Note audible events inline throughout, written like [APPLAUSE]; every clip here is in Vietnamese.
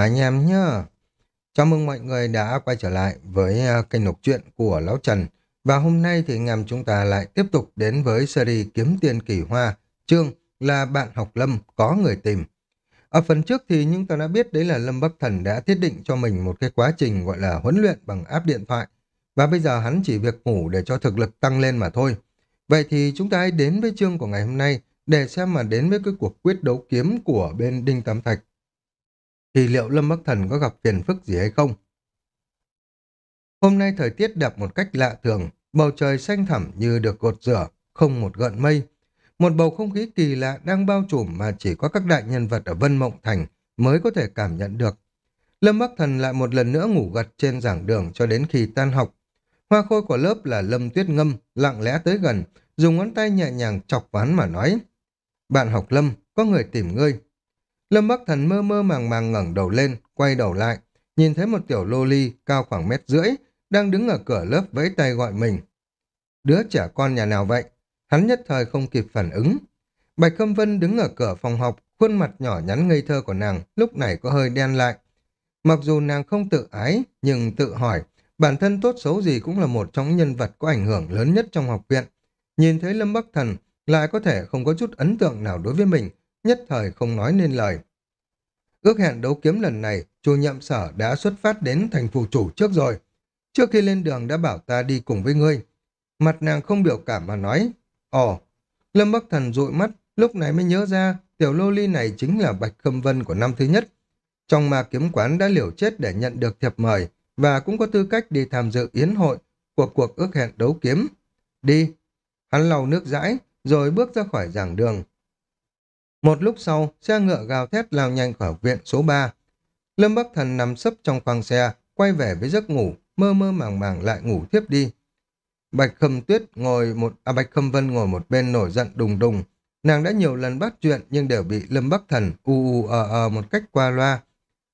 anh em nhá. Chào mừng mọi người đã quay trở lại với à, kênh đọc truyện của Lão Trần. Và hôm nay thì anh em chúng ta lại tiếp tục đến với series Kiếm Tiền Kỳ Hoa, chương là Bạn học Lâm có người tìm. Ở phần trước thì chúng ta đã biết đấy là Lâm Bắc Thần đã thiết định cho mình một cái quá trình gọi là huấn luyện bằng áp điện thoại. Và bây giờ hắn chỉ việc ngủ để cho thực lực tăng lên mà thôi. Vậy thì chúng ta hãy đến với chương của ngày hôm nay để xem mà đến với cái cuộc quyết đấu kiếm của bên Đinh Tam Thạch thì liệu Lâm Bắc Thần có gặp phiền phức gì hay không? Hôm nay thời tiết đẹp một cách lạ thường, bầu trời xanh thẳm như được gột rửa, không một gợn mây. Một bầu không khí kỳ lạ đang bao trùm mà chỉ có các đại nhân vật ở Vân Mộng Thành mới có thể cảm nhận được. Lâm Bắc Thần lại một lần nữa ngủ gật trên giảng đường cho đến khi tan học. Hoa khôi của lớp là Lâm Tuyết Ngâm, lặng lẽ tới gần, dùng ngón tay nhẹ nhàng chọc ván mà nói. Bạn học Lâm, có người tìm ngươi. Lâm Bắc Thần mơ mơ màng màng ngẩng đầu lên, quay đầu lại, nhìn thấy một tiểu lô ly cao khoảng mét rưỡi, đang đứng ở cửa lớp vẫy tay gọi mình. Đứa trẻ con nhà nào vậy? Hắn nhất thời không kịp phản ứng. Bạch Khâm Vân đứng ở cửa phòng học, khuôn mặt nhỏ nhắn ngây thơ của nàng lúc này có hơi đen lại. Mặc dù nàng không tự ái, nhưng tự hỏi, bản thân tốt xấu gì cũng là một trong nhân vật có ảnh hưởng lớn nhất trong học viện. Nhìn thấy Lâm Bắc Thần lại có thể không có chút ấn tượng nào đối với mình, nhất thời không nói nên lời. Ước hẹn đấu kiếm lần này, chủ Nhậm sở đã xuất phát đến thành phủ chủ trước rồi. Trước khi lên đường đã bảo ta đi cùng với ngươi. Mặt nàng không biểu cảm mà nói, Ồ, Lâm Bắc Thần dụi mắt, lúc này mới nhớ ra tiểu lô ly này chính là Bạch Khâm Vân của năm thứ nhất. Trong ma kiếm quán đã liều chết để nhận được thiệp mời và cũng có tư cách đi tham dự yến hội của cuộc ước hẹn đấu kiếm. Đi. Hắn lau nước dãi, rồi bước ra khỏi giảng đường. Một lúc sau, xe ngựa gào thét lao nhanh khỏi viện số 3. Lâm Bắc Thần nằm sấp trong khoang xe, quay về với giấc ngủ, mơ mơ màng màng lại ngủ tiếp đi. Bạch Khâm Tuyết ngồi một à Bạch Khâm Vân ngồi một bên nổi giận đùng đùng. Nàng đã nhiều lần bắt chuyện nhưng đều bị Lâm Bắc Thần u u ờ ờ một cách qua loa.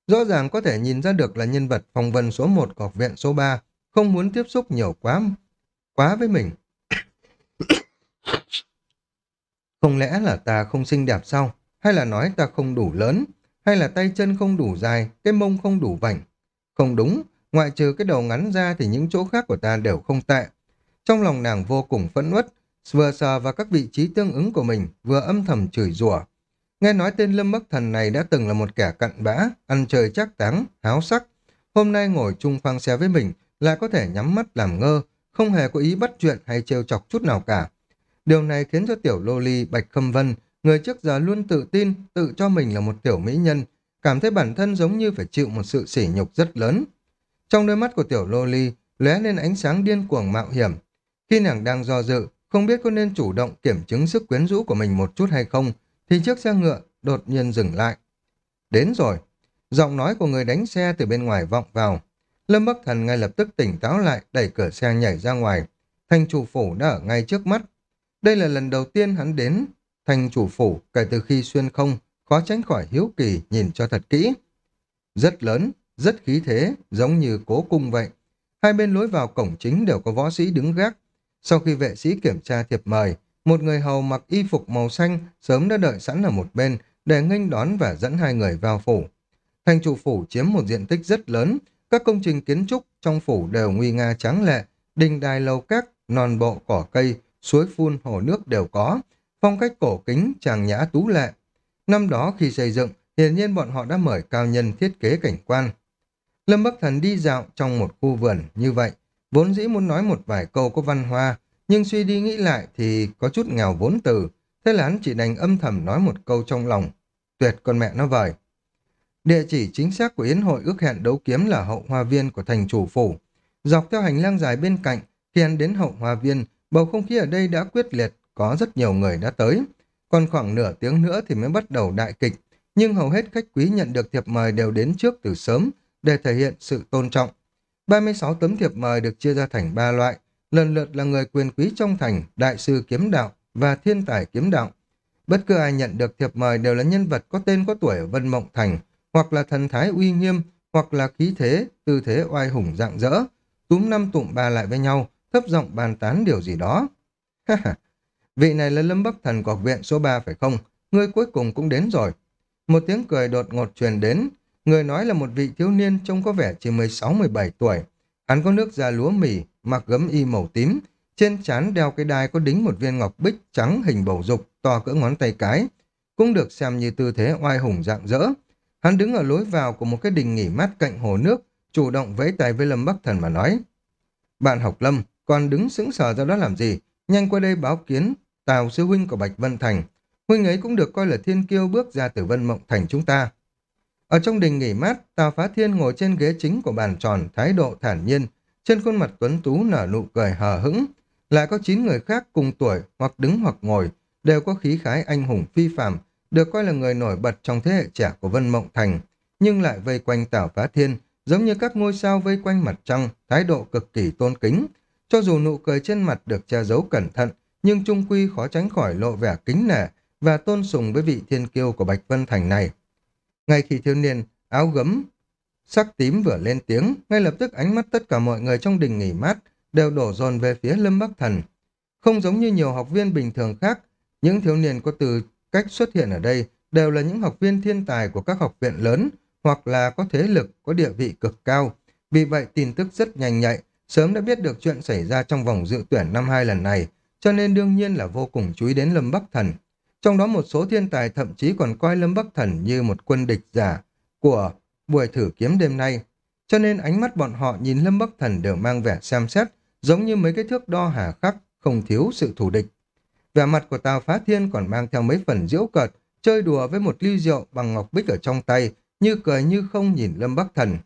Rõ ràng có thể nhìn ra được là nhân vật phòng vân số 1 của học viện số 3, không muốn tiếp xúc nhiều quá quá với mình. Không lẽ là ta không xinh đẹp sao? Hay là nói ta không đủ lớn? Hay là tay chân không đủ dài, cái mông không đủ vảnh? Không đúng, ngoại trừ cái đầu ngắn ra thì những chỗ khác của ta đều không tệ. Trong lòng nàng vô cùng phẫn uất, vừa sờ vào các vị trí tương ứng của mình, vừa âm thầm chửi rủa. Nghe nói tên Lâm Bắc Thần này đã từng là một kẻ cặn bã, ăn chơi chắc táng, háo sắc. Hôm nay ngồi chung phang xe với mình, lại có thể nhắm mắt làm ngơ, không hề có ý bắt chuyện hay trêu chọc chút nào cả. Điều này khiến cho tiểu lô ly Bạch Khâm Vân, người trước giờ luôn tự tin, tự cho mình là một tiểu mỹ nhân, cảm thấy bản thân giống như phải chịu một sự sỉ nhục rất lớn. Trong đôi mắt của tiểu lô ly, lóe lên ánh sáng điên cuồng mạo hiểm. Khi nàng đang do dự, không biết có nên chủ động kiểm chứng sức quyến rũ của mình một chút hay không, thì chiếc xe ngựa đột nhiên dừng lại. Đến rồi. Giọng nói của người đánh xe từ bên ngoài vọng vào. Lâm Bắc Thần ngay lập tức tỉnh táo lại, đẩy cửa xe nhảy ra ngoài. Thanh chủ phủ đã ở ngay trước mắt, đây là lần đầu tiên hắn đến thành chủ phủ kể từ khi xuyên không, khó tránh khỏi hiếu kỳ nhìn cho thật kỹ. Rất lớn, rất khí thế, giống như cố cung vậy. Hai bên lối vào cổng chính đều có võ sĩ đứng gác. Sau khi vệ sĩ kiểm tra thiệp mời, một người hầu mặc y phục màu xanh sớm đã đợi sẵn ở một bên để nghênh đón và dẫn hai người vào phủ. Thành chủ phủ chiếm một diện tích rất lớn, các công trình kiến trúc trong phủ đều nguy nga tráng lệ, đình đài lầu các, non bộ cỏ cây, suối phun, hồ nước đều có, phong cách cổ kính, tràng nhã tú lệ. Năm đó khi xây dựng, hiển nhiên bọn họ đã mời cao nhân thiết kế cảnh quan. Lâm Bắc Thần đi dạo trong một khu vườn như vậy, vốn dĩ muốn nói một vài câu có văn hoa, nhưng suy đi nghĩ lại thì có chút nghèo vốn từ, thế là hắn chỉ đành âm thầm nói một câu trong lòng. Tuyệt con mẹ nó vời. Địa chỉ chính xác của Yến hội ước hẹn đấu kiếm là hậu hoa viên của thành chủ phủ. Dọc theo hành lang dài bên cạnh, khi hắn đến hậu hoa viên, Bầu không khí ở đây đã quyết liệt, có rất nhiều người đã tới. Còn khoảng nửa tiếng nữa thì mới bắt đầu đại kịch, nhưng hầu hết khách quý nhận được thiệp mời đều đến trước từ sớm để thể hiện sự tôn trọng. 36 tấm thiệp mời được chia ra thành ba loại, lần lượt là người quyền quý trong thành, đại sư kiếm đạo và thiên tài kiếm đạo. Bất cứ ai nhận được thiệp mời đều là nhân vật có tên có tuổi ở Vân Mộng Thành, hoặc là thần thái uy nghiêm, hoặc là khí thế, tư thế oai hùng dạng dỡ, túm năm tụm ba lại với nhau, thấp giọng bàn tán điều gì đó. Vị này là Lâm Bắc Thần của học viện số 3 phải không? Người cuối cùng cũng đến rồi. Một tiếng cười đột ngột truyền đến. Người nói là một vị thiếu niên trông có vẻ chỉ 16-17 tuổi. Hắn có nước da lúa mì, mặc gấm y màu tím, trên trán đeo cái đai có đính một viên ngọc bích trắng hình bầu dục to cỡ ngón tay cái, cũng được xem như tư thế oai hùng dạng dỡ. Hắn đứng ở lối vào của một cái đình nghỉ mát cạnh hồ nước, chủ động vẫy tay với Lâm Bắc Thần mà nói. Bạn học Lâm, còn đứng sững sờ ra đó làm gì? Nhanh qua đây báo kiến, Tào sư huynh của Bạch Vân Thành. Huynh ấy cũng được coi là thiên kiêu bước ra từ Vân Mộng Thành chúng ta. Ở trong đình nghỉ mát, Tào Phá Thiên ngồi trên ghế chính của bàn tròn, thái độ thản nhiên, trên khuôn mặt tuấn tú nở nụ cười hờ hững. Lại có 9 người khác cùng tuổi, hoặc đứng hoặc ngồi, đều có khí khái anh hùng phi phàm, được coi là người nổi bật trong thế hệ trẻ của Vân Mộng Thành, nhưng lại vây quanh Tào Phá Thiên, giống như các ngôi sao vây quanh mặt trăng, thái độ cực kỳ tôn kính. Cho dù nụ cười trên mặt được che giấu cẩn thận, nhưng trung quy khó tránh khỏi lộ vẻ kính nể và tôn sùng với vị thiên kiêu của Bạch Vân Thành này. Ngay khi thiếu niên áo gấm sắc tím vừa lên tiếng, ngay lập tức ánh mắt tất cả mọi người trong đình nghỉ mát đều đổ dồn về phía Lâm Bắc Thần. Không giống như nhiều học viên bình thường khác, những thiếu niên có từ cách xuất hiện ở đây đều là những học viên thiên tài của các học viện lớn hoặc là có thế lực, có địa vị cực cao. Vì vậy tin tức rất nhanh nhạy, sớm đã biết được chuyện xảy ra trong vòng dự tuyển năm hai lần này, cho nên đương nhiên là vô cùng chú ý đến Lâm Bắc Thần. Trong đó một số thiên tài thậm chí còn coi Lâm Bắc Thần như một quân địch giả của buổi thử kiếm đêm nay. Cho nên ánh mắt bọn họ nhìn Lâm Bắc Thần đều mang vẻ xem xét, giống như mấy cái thước đo hà khắc, không thiếu sự thù địch. Vẻ mặt của Tào Phá Thiên còn mang theo mấy phần diễu cợt, chơi đùa với một ly rượu bằng ngọc bích ở trong tay, như cười như không nhìn Lâm Bắc Thần.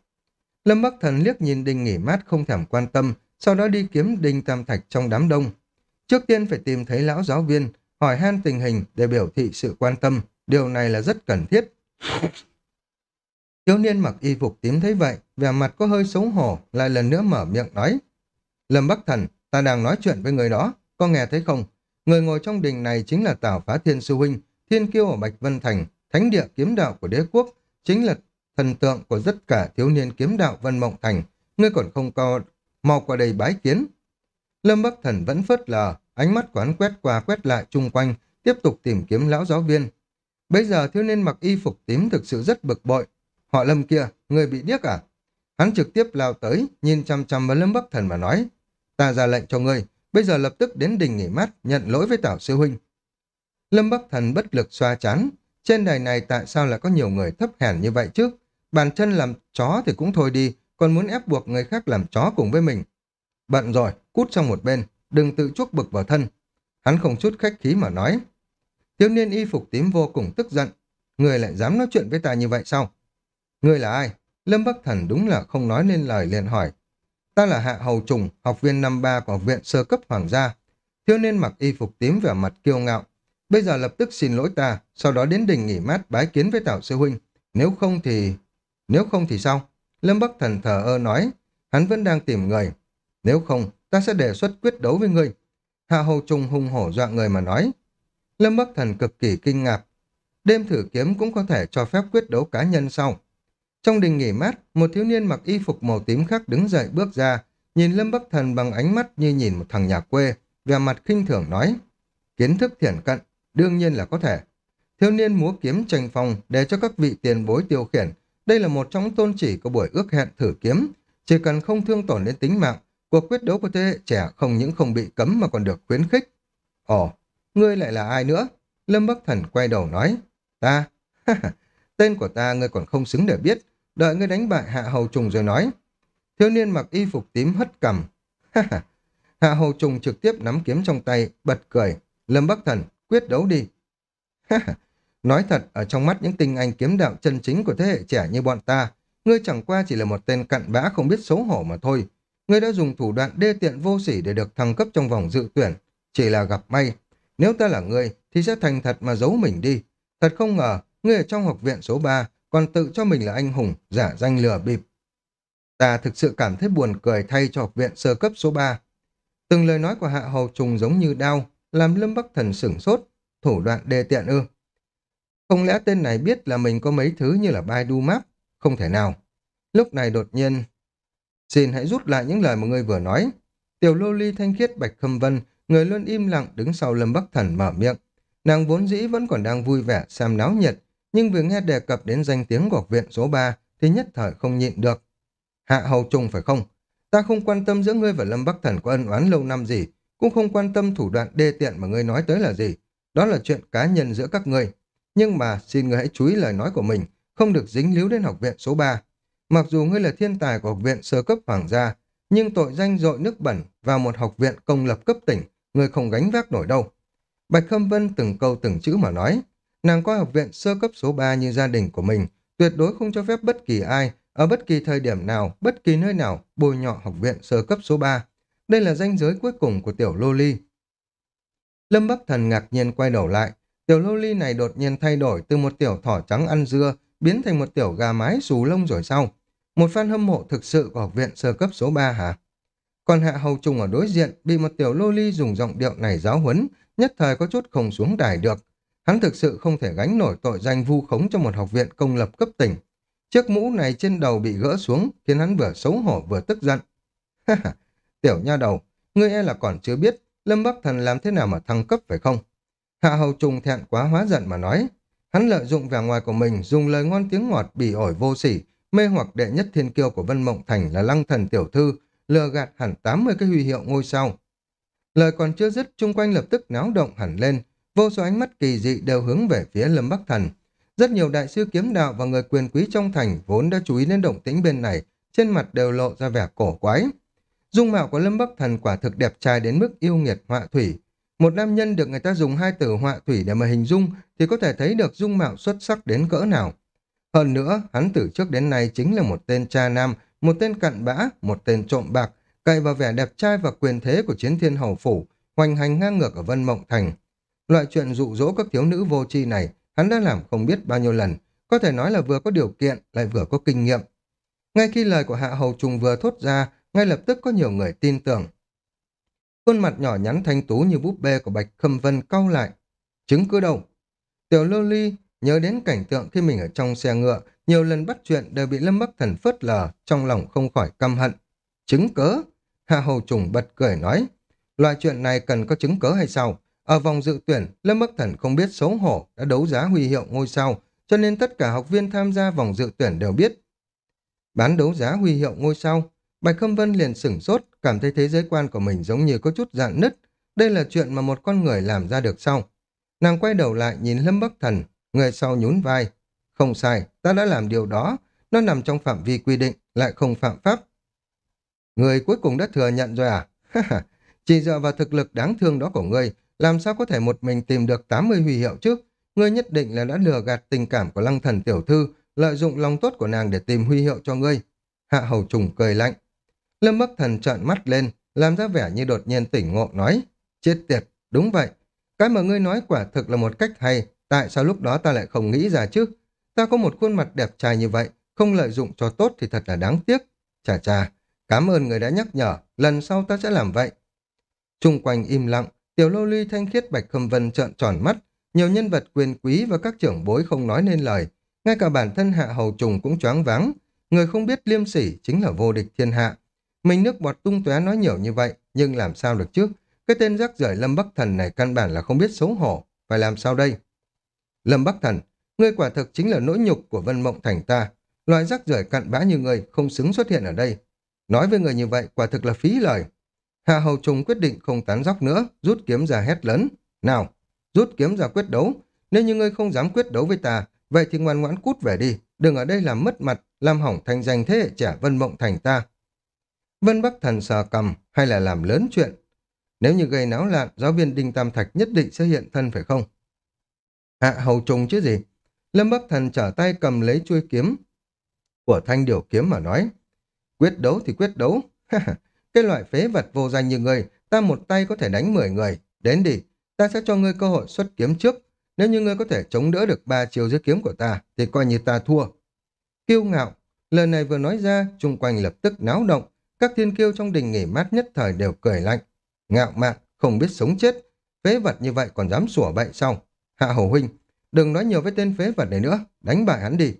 Lâm Bắc Thần liếc nhìn Đinh nghỉ mát không thèm quan tâm, sau đó đi kiếm Đinh Tam Thạch trong đám đông. Trước tiên phải tìm thấy lão giáo viên, hỏi han tình hình để biểu thị sự quan tâm, điều này là rất cần thiết. Thiếu niên mặc y phục tím thấy vậy, vẻ mặt có hơi xấu hổ, lại lần nữa mở miệng nói. Lâm Bắc Thần, ta đang nói chuyện với người đó, có nghe thấy không? Người ngồi trong đình này chính là Tào Phá Thiên Sư Huynh, thiên kiêu ở Bạch Vân Thành, thánh địa kiếm đạo của đế quốc, chính là thần tượng của tất cả thiếu niên kiếm đạo Vân Mộng Thành. Ngươi còn không co, mau qua đây bái kiến. Lâm Bắc Thần vẫn phớt lờ, ánh mắt quán quét qua quét lại chung quanh, tiếp tục tìm kiếm lão giáo viên. Bây giờ thiếu niên mặc y phục tím thực sự rất bực bội. Họ Lâm kia, người bị điếc à? Hắn trực tiếp lao tới, nhìn chăm chăm vào Lâm Bắc Thần mà nói. Ta ra lệnh cho ngươi, bây giờ lập tức đến đình nghỉ mát, nhận lỗi với Tảo Sư Huynh. Lâm Bắc Thần bất lực xoa chán. Trên đời này tại sao lại có nhiều người thấp hèn như vậy chứ? Bàn chân làm chó thì cũng thôi đi, còn muốn ép buộc người khác làm chó cùng với mình. Bận rồi, cút sang một bên, đừng tự chuốc bực vào thân. Hắn không chút khách khí mà nói. Thiếu niên y phục tím vô cùng tức giận. Người lại dám nói chuyện với ta như vậy sao? Người là ai? Lâm Bắc Thần đúng là không nói nên lời liền hỏi. Ta là Hạ Hầu Trùng, học viên năm ba của học viện sơ cấp hoàng gia. Thiếu niên mặc y phục tím vẻ mặt kiêu ngạo. Bây giờ lập tức xin lỗi ta, sau đó đến đình nghỉ mát bái kiến với Tào Sư Huynh. Nếu không thì... Nếu không thì sao? Lâm Bắc Thần thờ ơ nói. Hắn vẫn đang tìm người. Nếu không, ta sẽ đề xuất quyết đấu với ngươi. Hạ Hầu trung hung hổ dọa người mà nói. Lâm Bắc Thần cực kỳ kinh ngạc. Đêm thử kiếm cũng có thể cho phép quyết đấu cá nhân sau. Trong đình nghỉ mát, một thiếu niên mặc y phục màu tím khác đứng dậy bước ra, nhìn Lâm Bắc Thần bằng ánh mắt như nhìn một thằng nhà quê, vẻ mặt khinh thường nói. Kiến thức thiển cận, đương nhiên là có thể. Thiếu niên múa kiếm tranh phong để cho các vị tiền bối tiêu khiển. Đây là một trong tôn chỉ của buổi ước hẹn thử kiếm. Chỉ cần không thương tổn đến tính mạng, cuộc quyết đấu của thế hệ trẻ không những không bị cấm mà còn được khuyến khích. Ồ, ngươi lại là ai nữa? Lâm Bắc Thần quay đầu nói. Ta? Tên của ta ngươi còn không xứng để biết. Đợi ngươi đánh bại Hạ Hầu Trùng rồi nói. Thiếu niên mặc y phục tím hất cầm Hạ Hầu Trùng trực tiếp nắm kiếm trong tay, bật cười. Lâm Bắc Thần, quyết đấu đi. Nói thật, ở trong mắt những tinh anh kiếm đạo chân chính của thế hệ trẻ như bọn ta, ngươi chẳng qua chỉ là một tên cặn bã không biết xấu hổ mà thôi. Ngươi đã dùng thủ đoạn đê tiện vô sỉ để được thăng cấp trong vòng dự tuyển. Chỉ là gặp may. Nếu ta là ngươi, thì sẽ thành thật mà giấu mình đi. Thật không ngờ, ngươi ở trong học viện số 3 còn tự cho mình là anh hùng, giả danh lừa bịp. Ta thực sự cảm thấy buồn cười thay cho học viện sơ cấp số 3. Từng lời nói của Hạ Hầu Trùng giống như đau làm Lâm Bắc Thần sửng sốt, thủ đoạn đề tiện ư. Không lẽ tên này biết là mình có mấy thứ như là Baidu Map? Không thể nào. Lúc này đột nhiên... Xin hãy rút lại những lời mà ngươi vừa nói. Tiểu lô ly thanh khiết bạch khâm vân, người luôn im lặng đứng sau Lâm Bắc Thần mở miệng. Nàng vốn dĩ vẫn còn đang vui vẻ xem náo nhiệt, nhưng vừa nghe đề cập đến danh tiếng của học viện số 3 thì nhất thời không nhịn được. Hạ hầu trùng phải không? Ta không quan tâm giữa ngươi và Lâm Bắc Thần có ân oán lâu năm gì, cũng không quan tâm thủ đoạn đê tiện mà ngươi nói tới là gì. Đó là chuyện cá nhân giữa các ngươi. Nhưng mà xin ngươi hãy chú ý lời nói của mình, không được dính líu đến học viện số 3. Mặc dù ngươi là thiên tài của học viện sơ cấp hoàng gia, nhưng tội danh dội nước bẩn vào một học viện công lập cấp tỉnh, ngươi không gánh vác nổi đâu. Bạch Khâm Vân từng câu từng chữ mà nói, nàng coi học viện sơ cấp số 3 như gia đình của mình, tuyệt đối không cho phép bất kỳ ai, ở bất kỳ thời điểm nào, bất kỳ nơi nào, bôi nhọ học viện sơ cấp số 3. Đây là danh giới cuối cùng của tiểu Lô Ly. Lâm Bắc Thần ngạc nhiên quay đầu lại, tiểu Lô Ly này đột nhiên thay đổi từ một tiểu thỏ trắng ăn dưa, biến thành một tiểu gà mái xù lông rồi sau. Một fan hâm mộ thực sự của học viện sơ cấp số 3 hả? Còn Hạ Hầu Trùng ở đối diện bị một tiểu lô ly dùng giọng điệu này giáo huấn, nhất thời có chút không xuống đài được. Hắn thực sự không thể gánh nổi tội danh vu khống cho một học viện công lập cấp tỉnh. Chiếc mũ này trên đầu bị gỡ xuống, khiến hắn vừa xấu hổ vừa tức giận. tiểu nha đầu, ngươi e là còn chưa biết, Lâm Bắc Thần làm thế nào mà thăng cấp phải không? Hạ Hầu Trùng thẹn quá hóa giận mà nói. Hắn lợi dụng vẻ ngoài của mình, dùng lời ngon tiếng ngọt bỉ ổi vô sỉ, mê hoặc đệ nhất thiên kiêu của Vân Mộng Thành là Lăng Thần Tiểu Thư, lừa gạt hẳn 80 cái huy hiệu ngôi sao. Lời còn chưa dứt, chung quanh lập tức náo động hẳn lên, vô số ánh mắt kỳ dị đều hướng về phía Lâm Bắc Thần. Rất nhiều đại sư kiếm đạo và người quyền quý trong thành vốn đã chú ý đến động tĩnh bên này, trên mặt đều lộ ra vẻ cổ quái. Dung mạo của Lâm Bắc Thần quả thực đẹp trai đến mức yêu nghiệt họa thủy. Một nam nhân được người ta dùng hai từ họa thủy để mà hình dung thì có thể thấy được dung mạo xuất sắc đến cỡ nào. Hơn nữa, hắn từ trước đến nay chính là một tên cha nam, một tên cặn bã, một tên trộm bạc, cậy vào vẻ đẹp trai và quyền thế của chiến thiên hầu phủ, hoành hành ngang ngược ở Vân Mộng Thành. Loại chuyện dụ dỗ các thiếu nữ vô tri này, hắn đã làm không biết bao nhiêu lần, có thể nói là vừa có điều kiện, lại vừa có kinh nghiệm. Ngay khi lời của Hạ Hầu Trùng vừa thốt ra, ngay lập tức có nhiều người tin tưởng. Khuôn mặt nhỏ nhắn thanh tú như búp bê của Bạch Khâm Vân cau lại. Chứng cứ đâu? Tiểu Lô Ly nhớ đến cảnh tượng khi mình ở trong xe ngựa, nhiều lần bắt chuyện đều bị Lâm Bắc Thần phớt lờ, trong lòng không khỏi căm hận. Chứng cớ? Hạ Hầu Trùng bật cười nói. Loại chuyện này cần có chứng cớ hay sao? Ở vòng dự tuyển, Lâm Bắc Thần không biết xấu hổ đã đấu giá huy hiệu ngôi sao, cho nên tất cả học viên tham gia vòng dự tuyển đều biết. Bán đấu giá huy hiệu ngôi sao, Bạch Khâm Vân liền sửng sốt, cảm thấy thế giới quan của mình giống như có chút dạn nứt. Đây là chuyện mà một con người làm ra được sao? Nàng quay đầu lại nhìn Lâm Bắc Thần, người sau nhún vai. Không sai, ta đã làm điều đó, nó nằm trong phạm vi quy định, lại không phạm pháp. Người cuối cùng đã thừa nhận rồi à? Chỉ dựa vào thực lực đáng thương đó của ngươi, làm sao có thể một mình tìm được 80 huy hiệu chứ? Ngươi nhất định là đã lừa gạt tình cảm của lăng thần tiểu thư, lợi dụng lòng tốt của nàng để tìm huy hiệu cho ngươi. Hạ hầu trùng cười lạnh. Lâm Bắc Thần trợn mắt lên, làm ra vẻ như đột nhiên tỉnh ngộ nói. Chết tiệt, đúng vậy. Cái mà ngươi nói quả thực là một cách hay, tại sao lúc đó ta lại không nghĩ ra chứ? Ta có một khuôn mặt đẹp trai như vậy, không lợi dụng cho tốt thì thật là đáng tiếc. Chà chà, cảm ơn người đã nhắc nhở, lần sau ta sẽ làm vậy. Trung quanh im lặng, tiểu lô ly thanh khiết bạch khâm vân trợn tròn mắt, nhiều nhân vật quyền quý và các trưởng bối không nói nên lời. Ngay cả bản thân hạ hầu trùng cũng choáng váng. Người không biết liêm sỉ chính là vô địch thiên hạ. Mình nước bọt tung tóe nói nhiều như vậy, nhưng làm sao được chứ? Cái tên rác rưởi Lâm Bắc Thần này căn bản là không biết xấu hổ. Phải làm sao đây? Lâm Bắc Thần, ngươi quả thực chính là nỗi nhục của Vân Mộng Thành ta. Loại rác rưởi cặn bã như ngươi không xứng xuất hiện ở đây. Nói với người như vậy quả thực là phí lời. Hà Hầu Trung quyết định không tán dóc nữa, rút kiếm ra hét lớn. Nào, rút kiếm ra quyết đấu. Nếu như ngươi không dám quyết đấu với ta, vậy thì ngoan ngoãn cút về đi. Đừng ở đây làm mất mặt, làm hỏng thanh danh thế hệ trẻ Vân Mộng Thành ta. Vân Bắc Thần sờ cầm hay là làm lớn chuyện. Nếu như gây náo loạn, giáo viên Đinh Tam Thạch nhất định sẽ hiện thân phải không? Hạ hầu trùng chứ gì? Lâm Bắc Thần trở tay cầm lấy chuôi kiếm của thanh điều kiếm mà nói. Quyết đấu thì quyết đấu. [LAUGHS] cái loại phế vật vô danh như ngươi, ta một tay có thể đánh 10 người. Đến đi, ta sẽ cho ngươi cơ hội xuất kiếm trước. Nếu như ngươi có thể chống đỡ được ba chiều dưới kiếm của ta, thì coi như ta thua. Kiêu ngạo, lời này vừa nói ra, chung quanh lập tức náo động. Các thiên kiêu trong đình nghỉ mát nhất thời đều cười lạnh. Ngạo mạn, không biết sống chết. Phế vật như vậy còn dám sủa bậy sao? Hạ hầu Huynh, đừng nói nhiều với tên phế vật này nữa, đánh bại hắn đi.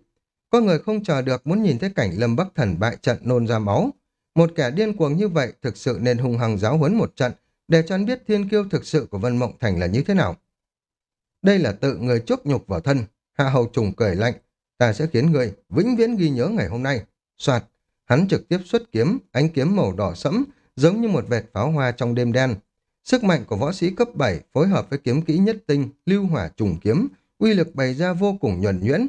Có người không chờ được muốn nhìn thấy cảnh Lâm Bắc Thần bại trận nôn ra máu. Một kẻ điên cuồng như vậy thực sự nên hung hăng giáo huấn một trận, để cho hắn biết thiên kiêu thực sự của Vân Mộng Thành là như thế nào. Đây là tự người chuốc nhục vào thân, Hạ Hầu Trùng cười lạnh. ta sẽ khiến người vĩnh viễn ghi nhớ ngày hôm nay. Soạt, hắn trực tiếp xuất kiếm, ánh kiếm màu đỏ sẫm, giống như một vệt pháo hoa trong đêm đen. Sức mạnh của võ sĩ cấp 7 phối hợp với kiếm kỹ nhất tinh, lưu hỏa trùng kiếm, uy lực bày ra vô cùng nhuần nhuyễn.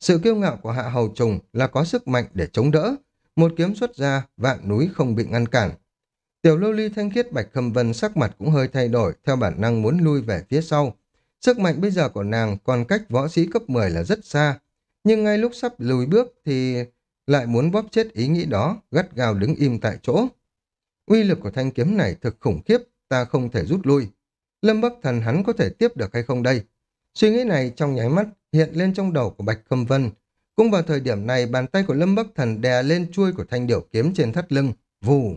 Sự kiêu ngạo của hạ hầu trùng là có sức mạnh để chống đỡ. Một kiếm xuất ra, vạn núi không bị ngăn cản. Tiểu lô ly thanh khiết bạch khâm vân sắc mặt cũng hơi thay đổi theo bản năng muốn lui về phía sau. Sức mạnh bây giờ của nàng còn cách võ sĩ cấp 10 là rất xa. Nhưng ngay lúc sắp lùi bước thì lại muốn bóp chết ý nghĩ đó, gắt gao đứng im tại chỗ. Uy lực của thanh kiếm này thực khủng khiếp, ta không thể rút lui. Lâm Bắc Thần hắn có thể tiếp được hay không đây? Suy nghĩ này trong nháy mắt hiện lên trong đầu của Bạch Khâm Vân. Cũng vào thời điểm này, bàn tay của Lâm Bắc Thần đè lên chuôi của thanh điểu kiếm trên thắt lưng, vù.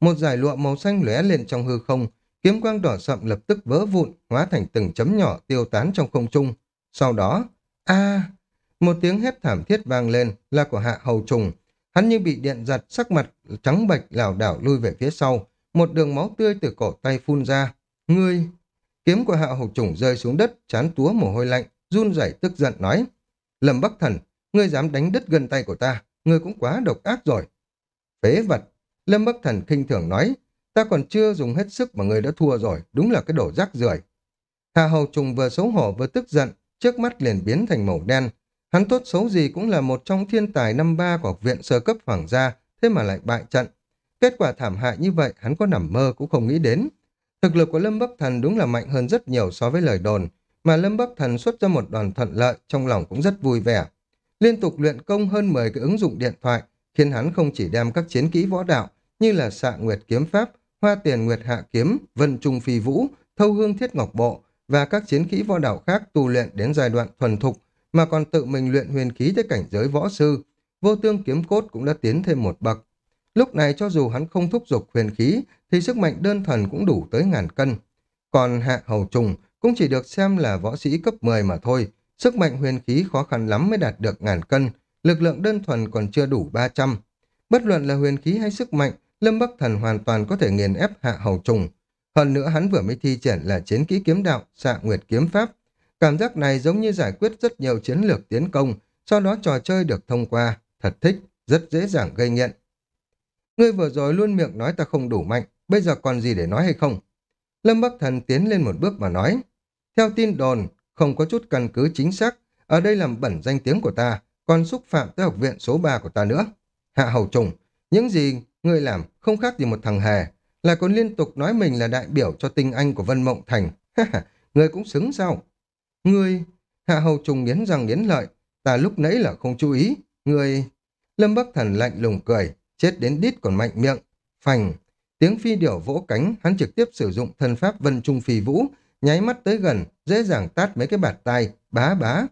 Một dải lụa màu xanh lóe lên trong hư không, kiếm quang đỏ sậm lập tức vỡ vụn, hóa thành từng chấm nhỏ tiêu tán trong không trung. Sau đó, a một tiếng hét thảm thiết vang lên là của hạ hầu trùng. Hắn như bị điện giật, sắc mặt trắng bệch lảo đảo lui về phía sau, một đường máu tươi từ cổ tay phun ra. Ngươi! Kiếm của hạ hầu trùng rơi xuống đất, chán túa mồ hôi lạnh, run rẩy tức giận nói. Lâm Bắc Thần, ngươi dám đánh đứt gân tay của ta, ngươi cũng quá độc ác rồi. Phế vật! Lâm Bắc Thần khinh thường nói, ta còn chưa dùng hết sức mà ngươi đã thua rồi, đúng là cái đổ rác rưởi. Hạ hầu trùng vừa xấu hổ vừa tức giận, trước mắt liền biến thành màu đen. Hắn tốt xấu gì cũng là một trong thiên tài năm ba của học viện sơ cấp hoàng gia, thế mà lại bại trận. Kết quả thảm hại như vậy hắn có nằm mơ cũng không nghĩ đến. Thực lực của Lâm Bắc Thần đúng là mạnh hơn rất nhiều so với lời đồn, mà Lâm Bắc Thần xuất ra một đoàn thuận lợi trong lòng cũng rất vui vẻ. Liên tục luyện công hơn 10 cái ứng dụng điện thoại, khiến hắn không chỉ đem các chiến kỹ võ đạo như là xạ nguyệt kiếm pháp, hoa tiền nguyệt hạ kiếm, vân trung phi vũ, thâu hương thiết ngọc bộ và các chiến kỹ võ đạo khác tu luyện đến giai đoạn thuần thục mà còn tự mình luyện huyền khí tới cảnh giới võ sư. Vô tương kiếm cốt cũng đã tiến thêm một bậc. Lúc này cho dù hắn không thúc giục huyền khí thì sức mạnh đơn thuần cũng đủ tới ngàn cân. Còn hạ hầu trùng cũng chỉ được xem là võ sĩ cấp 10 mà thôi. Sức mạnh huyền khí khó khăn lắm mới đạt được ngàn cân. Lực lượng đơn thuần còn chưa đủ 300. Bất luận là huyền khí hay sức mạnh, Lâm Bắc Thần hoàn toàn có thể nghiền ép hạ hầu trùng. Hơn nữa hắn vừa mới thi triển là chiến kỹ kiếm đạo, xạ nguyệt kiếm pháp. Cảm giác này giống như giải quyết rất nhiều chiến lược tiến công, sau đó trò chơi được thông qua. Thật thích, rất dễ dàng gây nghiện. Ngươi vừa rồi luôn miệng nói ta không đủ mạnh, bây giờ còn gì để nói hay không? Lâm Bắc Thần tiến lên một bước mà nói. Theo tin đồn, không có chút căn cứ chính xác, ở đây làm bẩn danh tiếng của ta, còn xúc phạm tới học viện số 3 của ta nữa. Hạ Hầu Trùng, những gì ngươi làm không khác gì một thằng hề, là còn liên tục nói mình là đại biểu cho tinh anh của Vân Mộng Thành. [LAUGHS] ngươi cũng xứng sao? Ngươi... Hạ Hầu Trùng nghiến răng nghiến lợi, ta lúc nãy là không chú ý. Ngươi... Lâm Bắc Thần lạnh lùng cười, chết đến đít còn mạnh miệng. Phành, tiếng phi điểu vỗ cánh, hắn trực tiếp sử dụng thân pháp vân trung phi vũ, nháy mắt tới gần, dễ dàng tát mấy cái bạt tai, bá bá.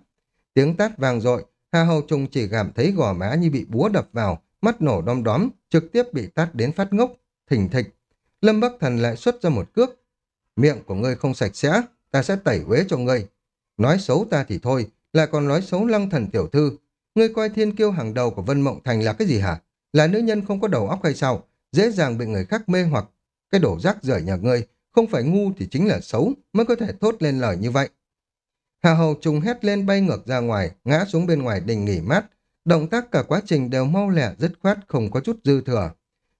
Tiếng tát vang dội, Hà Hầu Trung chỉ cảm thấy gò má như bị búa đập vào, mắt nổ đom đóm, trực tiếp bị tát đến phát ngốc, thỉnh thịch. Lâm Bắc Thần lại xuất ra một cước. Miệng của ngươi không sạch sẽ, ta sẽ tẩy uế cho ngươi. Nói xấu ta thì thôi, lại còn nói xấu lăng thần tiểu thư. Ngươi coi thiên kiêu hàng đầu của Vân Mộng Thành là cái gì hả? Là nữ nhân không có đầu óc hay sao? Dễ dàng bị người khác mê hoặc. Cái đổ rác rời nhà ngươi, không phải ngu thì chính là xấu, mới có thể thốt lên lời như vậy. Hà Hầu trùng hét lên bay ngược ra ngoài, ngã xuống bên ngoài đình nghỉ mát. Động tác cả quá trình đều mau lẹ, dứt khoát, không có chút dư thừa.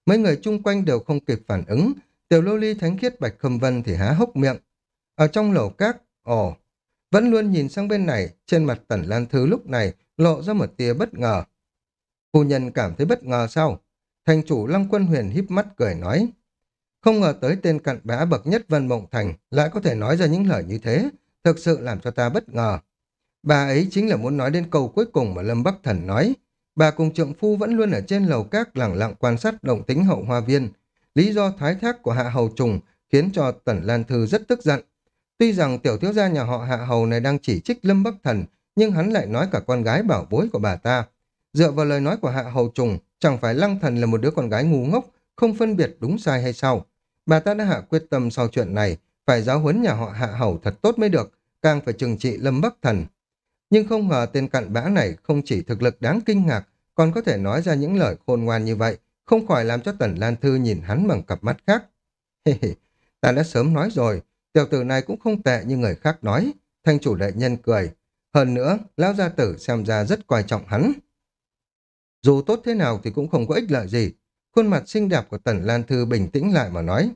Mấy người chung quanh đều không kịp phản ứng. Tiểu lô ly thánh khiết bạch khâm vân thì há hốc miệng. Ở trong lầu cát, ồ, vẫn luôn nhìn sang bên này, trên mặt tần lan thư lúc này lộ ra một tia bất ngờ. Phu nhân cảm thấy bất ngờ sao? Thành chủ Lăng Quân Huyền híp mắt cười nói. Không ngờ tới tên cặn bã bậc nhất Vân Mộng Thành lại có thể nói ra những lời như thế, thực sự làm cho ta bất ngờ. Bà ấy chính là muốn nói đến câu cuối cùng mà Lâm Bắc Thần nói. Bà cùng trượng phu vẫn luôn ở trên lầu các lặng lặng quan sát động tính hậu hoa viên. Lý do thái thác của Hạ Hầu Trùng khiến cho Tần Lan Thư rất tức giận. Tuy rằng tiểu thiếu gia nhà họ Hạ Hầu này đang chỉ trích Lâm Bắc Thần, nhưng hắn lại nói cả con gái bảo bối của bà ta. Dựa vào lời nói của Hạ Hầu Trùng, chẳng phải Lăng Thần là một đứa con gái ngu ngốc, không phân biệt đúng sai hay sao. Bà ta đã hạ quyết tâm sau chuyện này, phải giáo huấn nhà họ Hạ Hầu thật tốt mới được, càng phải trừng trị Lâm Bắc Thần. Nhưng không ngờ tên cặn bã này không chỉ thực lực đáng kinh ngạc, còn có thể nói ra những lời khôn ngoan như vậy, không khỏi làm cho Tần Lan Thư nhìn hắn bằng cặp mắt khác. [LAUGHS] ta đã sớm nói rồi, tiểu tử này cũng không tệ như người khác nói. Thanh chủ đại nhân cười. Hơn nữa, lão gia tử xem ra rất coi trọng hắn. Dù tốt thế nào thì cũng không có ích lợi gì. Khuôn mặt xinh đẹp của Tần Lan Thư bình tĩnh lại mà nói.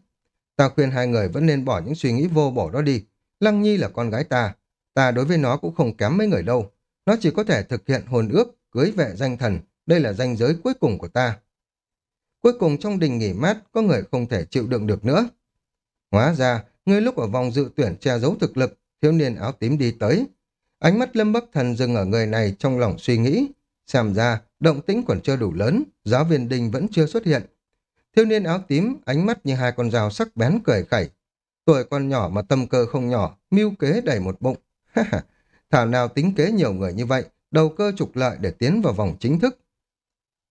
Ta khuyên hai người vẫn nên bỏ những suy nghĩ vô bổ đó đi. Lăng Nhi là con gái ta. Ta đối với nó cũng không kém mấy người đâu. Nó chỉ có thể thực hiện hồn ước, cưới vệ danh thần. Đây là danh giới cuối cùng của ta. Cuối cùng trong đình nghỉ mát, có người không thể chịu đựng được nữa. Hóa ra, ngươi lúc ở vòng dự tuyển che giấu thực lực, thiếu niên áo tím đi tới. Ánh mắt Lâm Bắc Thần dừng ở người này trong lòng suy nghĩ. Xem ra, động tĩnh còn chưa đủ lớn, giáo viên đình vẫn chưa xuất hiện. Thiếu niên áo tím, ánh mắt như hai con dao sắc bén cười khẩy. Tuổi con nhỏ mà tâm cơ không nhỏ, mưu kế đầy một bụng. [LAUGHS] Thảo nào tính kế nhiều người như vậy, đầu cơ trục lợi để tiến vào vòng chính thức.